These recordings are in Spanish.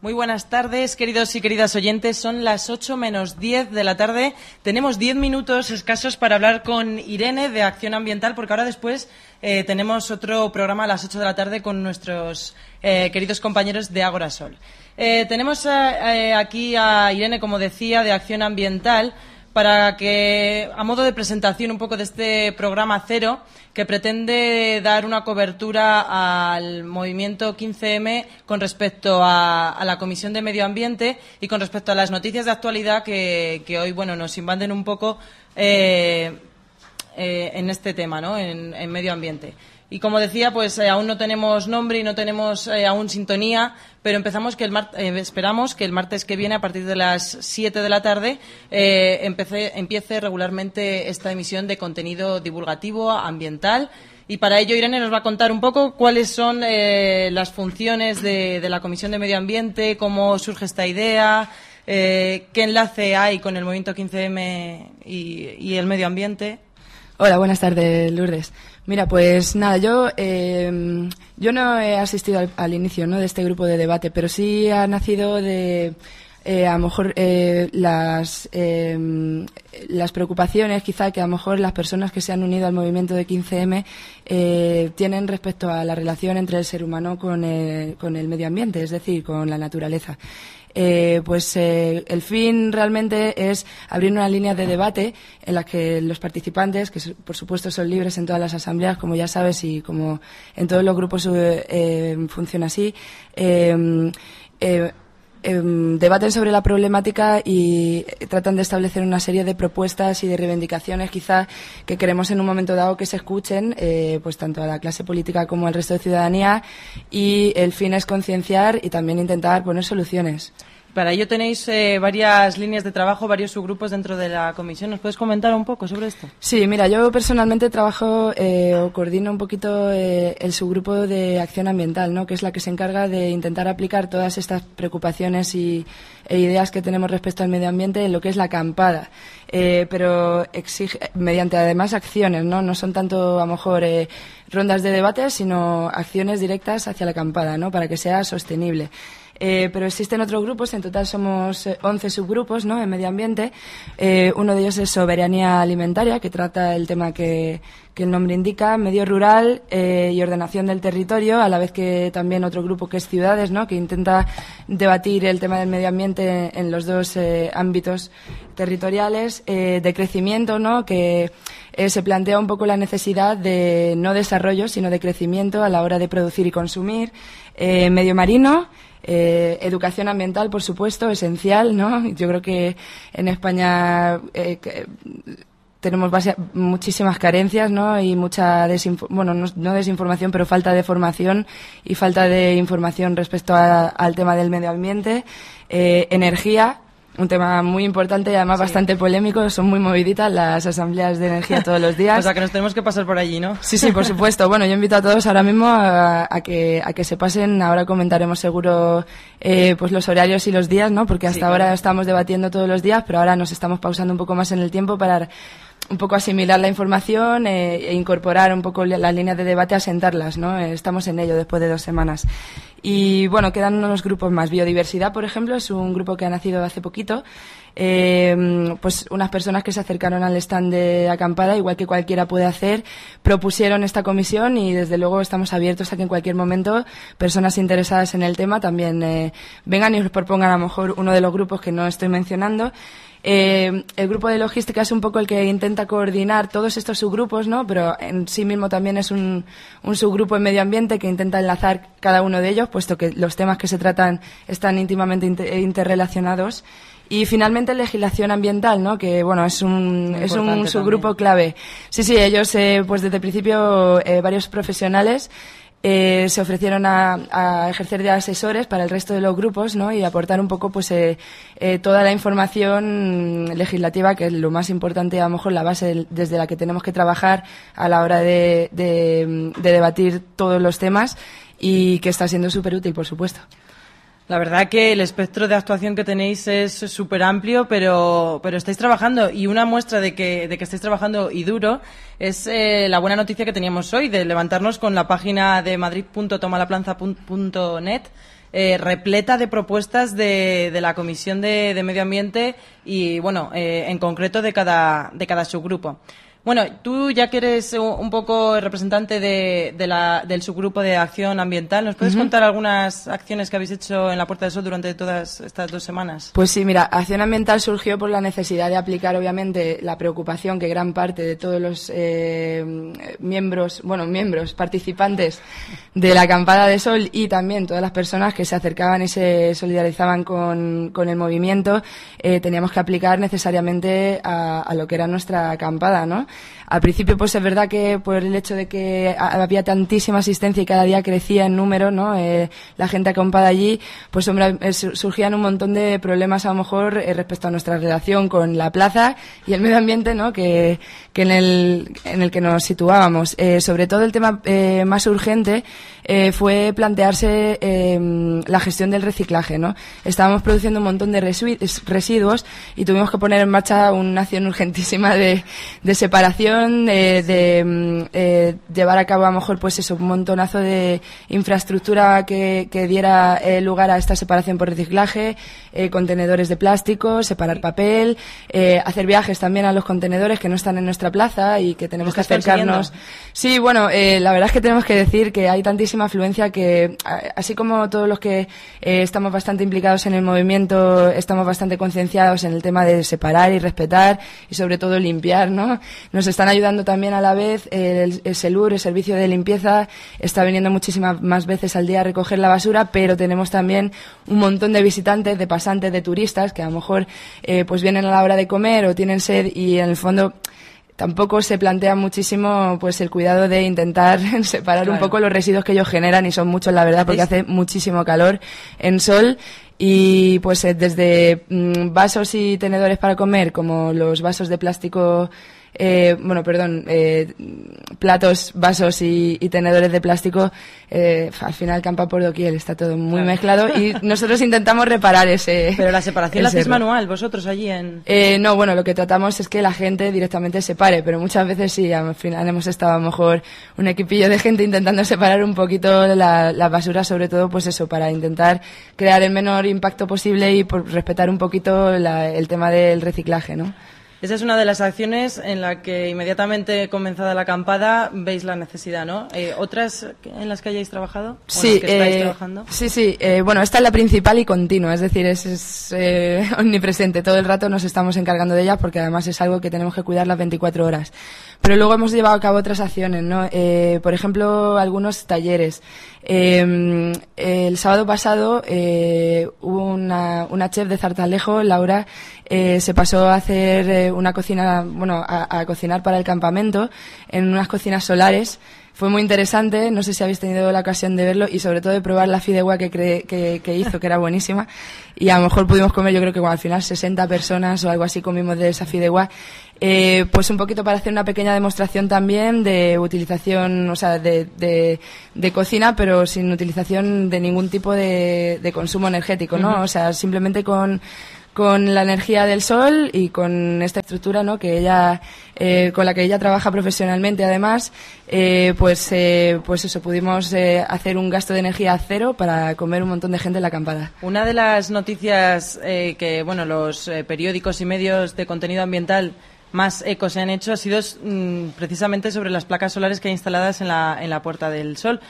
Muy buenas tardes, queridos y queridas oyentes. Son las 8 menos 10 de la tarde. Tenemos 10 minutos escasos para hablar con Irene de Acción Ambiental, porque ahora después eh, tenemos otro programa a las 8 de la tarde con nuestros eh, queridos compañeros de Agorasol. Eh, tenemos aquí a Irene, como decía, de Acción Ambiental para que, a modo de presentación un poco de este programa cero, que pretende dar una cobertura al movimiento 15M con respecto a, la Comisión de Medio Ambiente y con respecto a las noticias de actualidad que, hoy bueno, nos invaden un poco eh, eh, en este tema, ¿no? en medio ambiente. Y como decía, pues eh, aún no tenemos nombre y no tenemos eh, aún sintonía, pero empezamos que el eh, esperamos que el martes que viene, a partir de las 7 de la tarde, empiece regularmente esta emisión de contenido divulgativo, ambiental. Y para ello, Irene nos va a contar un poco cuáles son las funciones de, la Comisión de Medio Ambiente, cómo surge esta idea, qué enlace hay con el movimiento 15M y, y el medio ambiente. Hola, buenas tardes, Lourdes. Mira, pues nada, yo, eh, yo no he asistido al, inicio ¿no? de este grupo de debate, pero sí ha nacido de, eh, a lo mejor, eh, las, em, las preocupaciones quizá que a lo mejor las personas que se han unido al movimiento de 15M tienen respecto a la relación entre el ser humano con con el medio ambiente, es decir, con la naturaleza. Eh, pues eh, el fin realmente es abrir una línea de debate en la que los participantes, que por supuesto son libres en todas las asambleas, como ya sabes, y como en todos los grupos eh, funciona así, Em, debaten sobre la problemática y tratan de establecer una serie de propuestas y de reivindicaciones quizá que queremos en un momento dado que se escuchen eh, pues tanto a la clase política como al resto de ciudadanía y el fin es concienciar y también intentar poner soluciones. Para ello tenéis eh, varias líneas de trabajo, varios subgrupos dentro de la comisión. ¿Nos puedes comentar un poco sobre esto? Sí, mira, yo personalmente trabajo eh, o coordino un poquito eh, el subgrupo de acción ambiental, ¿no? que es la que se encarga de intentar aplicar todas estas preocupaciones y, e ideas que tenemos respecto al medio ambiente en lo que es la acampada. pero exige, mediante además acciones, ¿no? No son tanto, a lo mejor, rondas de debate, sino acciones directas hacia la acampada, ¿no? Para que sea sostenible. Eh, pero existen otros grupos, en total somos 11 eh, subgrupos ¿no? en medio ambiente. Eh, uno de ellos es soberanía alimentaria, que trata el tema que, el nombre indica, medio rural y ordenación del territorio, a la vez que también otro grupo que es ciudades, ¿no? que intenta debatir el tema del medio ambiente en los dos ámbitos territoriales, de crecimiento, ¿no? que se plantea un poco la necesidad de no desarrollo, sino de crecimiento a la hora de producir y consumir, medio marino, eh, educación ambiental, por supuesto, esencial, ¿no? Yo creo que en España eh, tenemos muchísimas carencias, ¿no? Y mucha bueno, no, desinformación, pero falta de formación y falta de información respecto al tema del medio ambiente, eh, energía, un tema muy importante y además bastante polémico. Son muy moviditas las asambleas de energía todos los días. o sea, que nos tenemos que pasar por allí, ¿no? Sí, sí, por supuesto. Bueno, yo invito a todos ahora mismo a, que, a que se pasen. Ahora comentaremos seguro eh, pues los horarios y los días, ¿no? Porque hasta ahora estamos debatiendo todos los días, pero ahora nos estamos pausando un poco más en el tiempo para un poco asimilar la información eh, e incorporar un poco las líneas de debate, asentarlas, ¿no? Eh, estamos en ello después de dos semanas. Y bueno, quedan unos grupos más. Biodiversidad, por ejemplo, es un grupo que ha nacido hace poquito. Eh, pues unas personas que se acercaron al stand de acampada, igual que cualquiera puede hacer, propusieron esta comisión y desde luego estamos abiertos a que en cualquier momento personas interesadas en el tema también vengan y nos propongan a lo mejor uno de los grupos que no estoy mencionando. Eh, el grupo de logística es un poco el que intenta coordinar todos estos subgrupos, ¿no? Pero en sí mismo también es un, subgrupo en medio ambiente que intenta enlazar cada uno de ellos, puesto que los temas que se tratan están íntimamente interrelacionados. Y finalmente legislación ambiental, ¿no? Que bueno es un es un subgrupo clave. Sí, sí, ellos eh, pues desde el principio eh, varios profesionales eh, se ofrecieron a, ejercer de asesores para el resto de los grupos ¿no? y aportar un poco pues eh, eh, toda la información legislativa que es lo más importante a lo mejor la base desde la que tenemos que trabajar a la hora de, de debatir todos los temas y que está siendo súper útil por supuesto. La verdad que el espectro de actuación que tenéis es súper amplio, pero, pero estáis trabajando y una muestra de que, de que estáis trabajando y duro es eh, la buena noticia que teníamos hoy de levantarnos con la página de madrid.tomalaplanza.net eh, repleta de propuestas de, de la Comisión de, Medio Ambiente y, bueno, eh, en concreto de cada, de cada subgrupo. Bueno, tú ya que eres un poco representante de, la, del subgrupo de acción ambiental, ¿nos puedes contar algunas acciones que habéis hecho en la Puerta del Sol durante todas estas dos semanas? Pues sí, mira, acción ambiental surgió por la necesidad de aplicar, obviamente, la preocupación que gran parte de todos los eh, miembros, bueno, miembros, participantes de la acampada de sol y también todas las personas que se acercaban y se solidarizaban con, con el movimiento, eh, teníamos que aplicar necesariamente a, a lo que era nuestra acampada, ¿no? Al principio, pues es verdad que por el hecho de que había tantísima asistencia y cada día crecía en número, ¿no? Eh, la gente acampada allí, pues hombre, eh, surgían un montón de problemas a lo mejor eh, respecto a nuestra relación con la plaza y el medio ambiente, ¿no? Que, que en, el, en el que nos situábamos. sobre todo el tema más urgente fue plantearse em, la gestión del reciclaje, ¿no? Estábamos produciendo un montón de residuos y tuvimos que poner en marcha una acción urgentísima de, de separación, de, mm, eh, llevar a cabo a lo mejor pues eso, un montonazo de infraestructura que, diera eh, lugar a esta separación por reciclaje, eh, contenedores de plástico, separar papel, hacer viajes también a los contenedores que no están en nuestra plaza y que tenemos que acercarnos. Sí, bueno, la verdad es que tenemos que decir que hay tantísima afluencia que, así como todos los que estamos bastante implicados en el movimiento, estamos bastante concienciados en el tema de separar y respetar y sobre todo limpiar, ¿no? Nos están ayudando también a la vez el, el SELUR, el servicio de limpieza, está viniendo muchísimas más veces al día a recoger la basura, pero tenemos también un montón de visitantes, de pasantes, de turistas que a lo mejor eh, pues vienen a la hora de comer o tienen sed y en el fondo tampoco se plantea muchísimo pues el cuidado de intentar separar un poco los residuos que ellos generan y son muchos la verdad porque hace muchísimo calor en sol y pues eh, desde mm, vasos y tenedores para comer como los vasos de plástico eh, bueno, perdón, eh, platos, vasos y, tenedores de plástico, eh, al final campa por doquier, está todo muy mezclado y nosotros intentamos reparar ese. Pero la separación la hacéis manual, vosotros allí en. Eh, no, bueno, lo que tratamos es que la gente directamente se pare, pero muchas veces sí, al final hemos estado a lo mejor un equipillo de gente intentando separar un poquito la, la basura, sobre todo, pues eso, para intentar crear el menor impacto posible y por respetar un poquito el tema del reciclaje, ¿no? Esa es una de las acciones en la que inmediatamente comenzada la acampada veis la necesidad, ¿no? Eh, ¿Otras en las que hayáis trabajado? Sí, eh, trabajando? sí, sí. Eh, bueno, esta es la principal y continua, es decir, es, omnipresente. Todo el rato nos estamos encargando de ella porque además es algo que tenemos que cuidar las 24 horas. Pero luego hemos llevado a cabo otras acciones, ¿no? por ejemplo, algunos talleres. el sábado pasado hubo una, una chef de Zartalejo, Laura, se pasó a hacer una cocina, bueno, a, cocinar para el campamento en unas cocinas solares. Fue muy interesante, no sé si habéis tenido la ocasión de verlo y sobre todo de probar la fideuá que, que, hizo, que era buenísima. Y a lo mejor pudimos comer, yo creo que al final 60 personas o algo así comimos de esa fideuá. Eh, pues un poquito para hacer una pequeña demostración también de utilización, o sea, de, de, cocina, pero sin utilización de ningún tipo de, de consumo energético, ¿no? O sea, simplemente con con la energía del sol y con esta estructura ¿no? que ella eh, con la que ella trabaja profesionalmente además eh, pues eh, pues eso pudimos hacer un gasto de energía cero para comer un montón de gente en la acampada una de las noticias que bueno los periódicos y medios de contenido ambiental más ecos se han hecho ha sido mm, precisamente sobre las placas solares que hay instaladas en la, en la Puerta del Sol.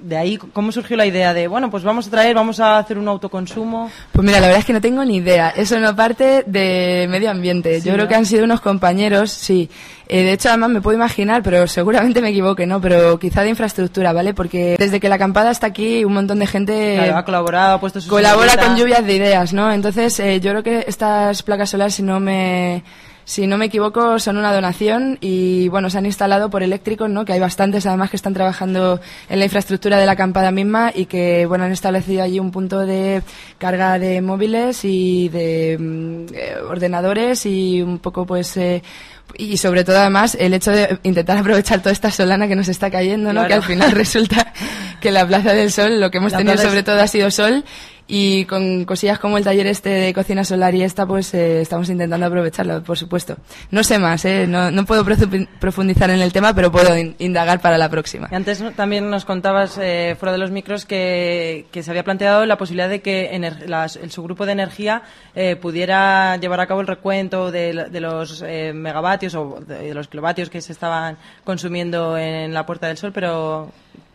De ahí, ¿cómo surgió la idea de, bueno, pues vamos a traer, vamos a hacer un autoconsumo? Pues mira, la verdad es que no tengo ni idea. Eso no parte de medio ambiente. Yo creo que han sido unos compañeros, sí. Eh, de hecho, además me puedo imaginar, pero seguramente me equivoque, ¿no? Pero quizá de infraestructura, ¿vale? Porque desde que la acampada está aquí, un montón de gente... ha colaborado, ha puesto sus Colabora con lluvias de ideas, ¿no? Entonces, eh, yo creo que estas placas solares, si no me si no me equivoco, son una donación y bueno, se han instalado por eléctricos, ¿no? Que hay bastantes además que están trabajando en la infraestructura de la acampada misma y que bueno, han establecido allí un punto de carga de móviles y de mm, eh, ordenadores y un poco pues eh, y sobre todo además el hecho de intentar aprovechar toda esta solana que nos está cayendo, ¿no? Que al final resulta que la Plaza del Sol lo que hemos tenido sobre todo ha sido sol y con cosillas como el taller este de cocina solar y esta, pues eh, estamos intentando aprovecharlo, por supuesto. No sé más, ¿eh? no, no puedo profundizar en el tema, pero puedo indagar para la próxima. Antes también nos contabas, eh, fuera de los micros, que, que, se había planteado la posibilidad de que el subgrupo de energía eh, pudiera llevar a cabo el recuento de, de los eh, megavatios o de, los kilovatios que se estaban consumiendo en la Puerta del Sol, pero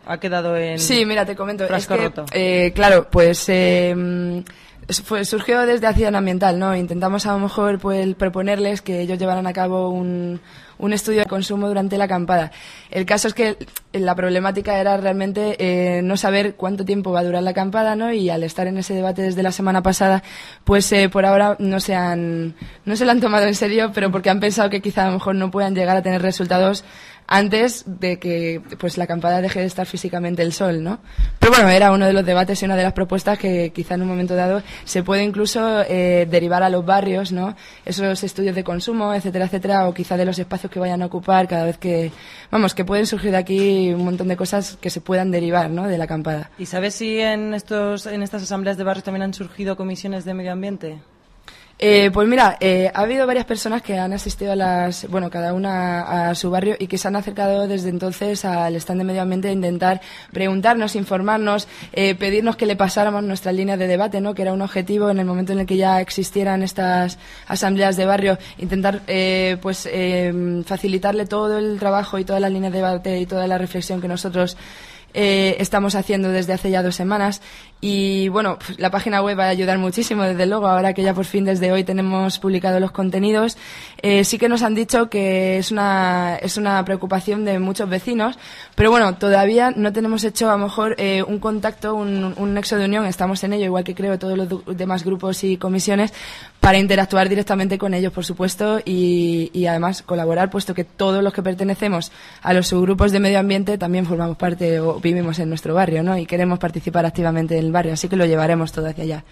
ha quedado en. Sí, mira, te comento. Es que, eh, claro, pues. Eh, surgió desde Acción Ambiental, ¿no? Intentamos a lo mejor pues, proponerles que ellos llevaran a cabo un, un estudio de consumo durante la acampada. El caso es que la problemática era realmente eh, no saber cuánto tiempo va a durar la acampada, ¿no? Y al estar en ese debate desde la semana pasada, pues eh, por ahora no se han, no se lo han tomado en serio, pero porque han pensado que quizá a lo mejor no puedan llegar a tener resultados antes de que pues la acampada deje de estar físicamente el sol, ¿no? Pero bueno, era uno de los debates y una de las propuestas que quizá en un momento dado se puede incluso eh, derivar a los barrios, ¿no? Esos estudios de consumo, etcétera, etcétera, o quizá de los espacios que vayan a ocupar cada vez que, vamos, que pueden surgir de aquí un montón de cosas que se puedan derivar, ¿no? De la acampada. ¿Y sabes si en estos, en estas asambleas de barrios también han surgido comisiones de medio ambiente? Eh, pues mira, eh, ha habido varias personas que han asistido a las, bueno, cada una a su barrio y que se han acercado desde entonces al stand de medio ambiente a intentar preguntarnos, informarnos, eh, pedirnos que le pasáramos nuestra línea de debate, ¿no? Que era un objetivo en el momento en el que ya existieran estas asambleas de barrio, intentar, pues, facilitarle todo el trabajo y toda la línea de debate y toda la reflexión que nosotros estamos haciendo desde hace ya dos semanas y bueno, pues, la página web va a ayudar muchísimo, desde luego, ahora que ya por fin desde hoy tenemos publicado los contenidos. Eh, sí que nos han dicho que es una, es una preocupación de muchos vecinos, pero bueno, todavía no tenemos hecho a lo mejor eh, un contacto, un, un, nexo de unión, estamos en ello, igual que creo todos los demás grupos y comisiones, para interactuar directamente con ellos, por supuesto, y, y además colaborar, puesto que todos los que pertenecemos a los subgrupos de medio ambiente también formamos parte o vivimos en nuestro barrio, ¿no? Y queremos participar activamente en barrio, así que lo llevaremos todo hacia allá.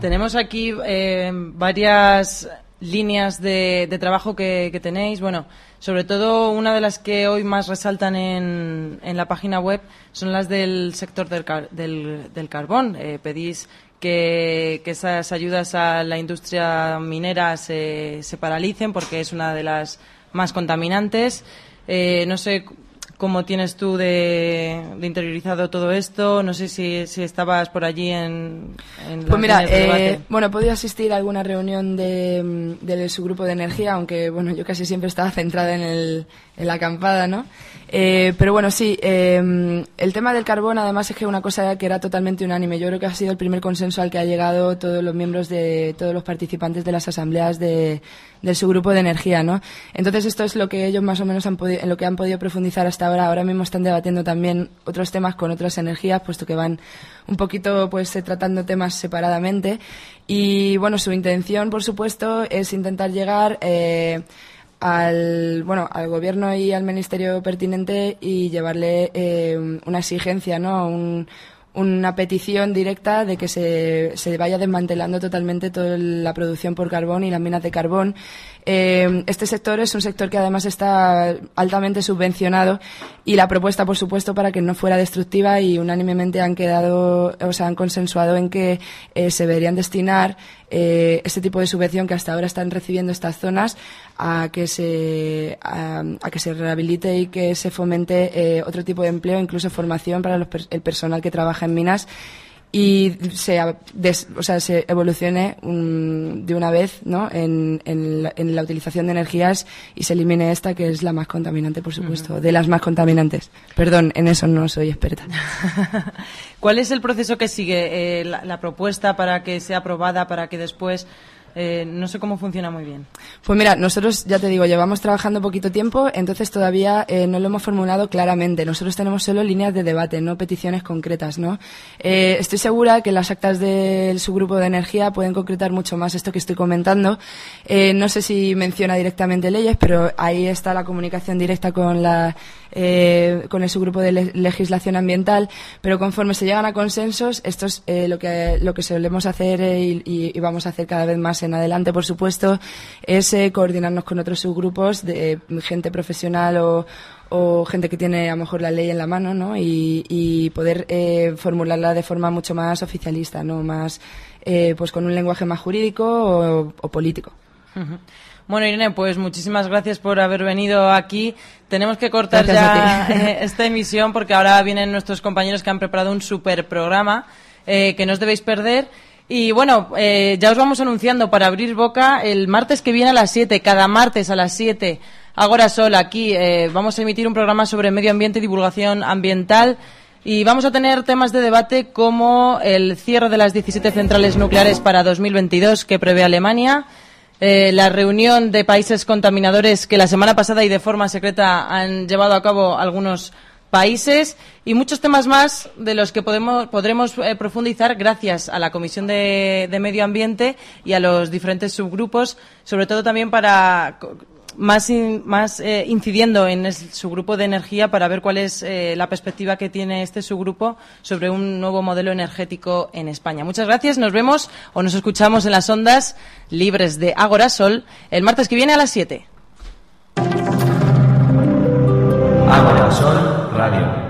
Tenemos aquí eh, varias líneas de, trabajo que, tenéis. Bueno, sobre todo una de las que hoy más resaltan en, la página web son las del sector del, del, carbón. Eh, pedís que, esas ayudas a la industria minera se, se paralicen porque es una de las más contaminantes. Eh, no sé cómo tienes tú de, interiorizado todo esto. No sé si, si estabas por allí en, en Pues mira, eh, bueno, he podido asistir a alguna reunión de, de, su grupo de energía, aunque bueno, yo casi siempre estaba centrada en, el, en la acampada, ¿no? Eh, pero bueno, sí, em, el tema del carbón además es que una cosa que era totalmente unánime. Yo creo que ha sido el primer consenso al que ha llegado todos los miembros de todos los participantes de las asambleas de, de su grupo de energía, ¿no? Entonces esto es lo que ellos más o menos han en lo que han podido profundizar hasta ahora. Ahora mismo están debatiendo también otros temas con otras energías, puesto que van un poquito pues eh, tratando temas separadamente. Y bueno, su intención, por supuesto, es intentar llegar eh, al bueno al gobierno y al ministerio pertinente y llevarle eh, una exigencia no una petición directa de que se, se vaya desmantelando totalmente toda la producción por carbón y las minas de carbón. Eh, este sector es un sector que además está altamente subvencionado y la propuesta, por supuesto, para que no fuera destructiva y unánimemente han quedado, o sea, han consensuado en que eh, se deberían destinar eh, este tipo de subvención que hasta ahora están recibiendo estas zonas a que se a, que se rehabilite y que se fomente otro tipo de empleo, incluso formación para el personal que trabaja en minas y se, o sea, se evolucione de una vez ¿no? En, en, la, utilización de energías y se elimine esta que es la más contaminante, por supuesto, de las más contaminantes. Perdón, en eso no soy experta. ¿Cuál es el proceso que sigue eh, la, propuesta para que sea aprobada, para que después eh, no sé cómo funciona muy bien. Pues mira, nosotros, ya te digo, llevamos trabajando poquito tiempo, entonces todavía eh, no lo hemos formulado claramente. Nosotros tenemos solo líneas de debate, no peticiones concretas, ¿no? Eh, estoy segura que las actas del subgrupo de energía pueden concretar mucho más esto que estoy comentando. no sé si menciona directamente leyes, pero ahí está la comunicación directa con la eh, con el subgrupo de legislación ambiental, pero conforme se llegan a consensos, esto es eh, lo, que, lo que solemos hacer eh, y, vamos a hacer cada vez más en adelante, por supuesto, es coordinarnos con otros subgrupos de gente profesional o, o gente que tiene a lo mejor la ley en la mano, ¿no? Y, poder eh, formularla de forma mucho más oficialista, ¿no? Más, eh, pues con un lenguaje más jurídico o, político. Bueno, Irene, pues muchísimas gracias por haber venido aquí. Tenemos que cortar ya eh, esta emisión porque ahora vienen nuestros compañeros que han preparado un super programa que no os debéis perder. Y bueno, ya os vamos anunciando para abrir boca el martes que viene a las 7, cada martes a las 7 Ahora Sol, aquí eh, vamos a emitir un programa sobre medio ambiente y divulgación ambiental y vamos a tener temas de debate como el cierre de las 17 centrales nucleares para 2022 que prevé Alemania, eh, la reunión de países contaminadores que la semana pasada y de forma secreta han llevado a cabo algunos países. Y muchos temas más de los que podemos, podremos eh, profundizar gracias a la Comisión de, Medio Ambiente y a los diferentes subgrupos, sobre todo también para más, más eh, incidiendo en su grupo de energía para ver cuál es eh, la perspectiva que tiene este subgrupo sobre un nuevo modelo energético en España. Muchas gracias. Nos vemos o nos escuchamos en las ondas libres de Agora Sol el martes que viene a las 7. Agora Sol Radio.